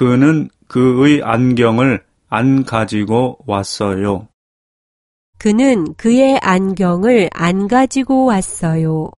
그는 그의 안경을 안 가지고 왔어요. 그는 그의 안경을 안 가지고 왔어요.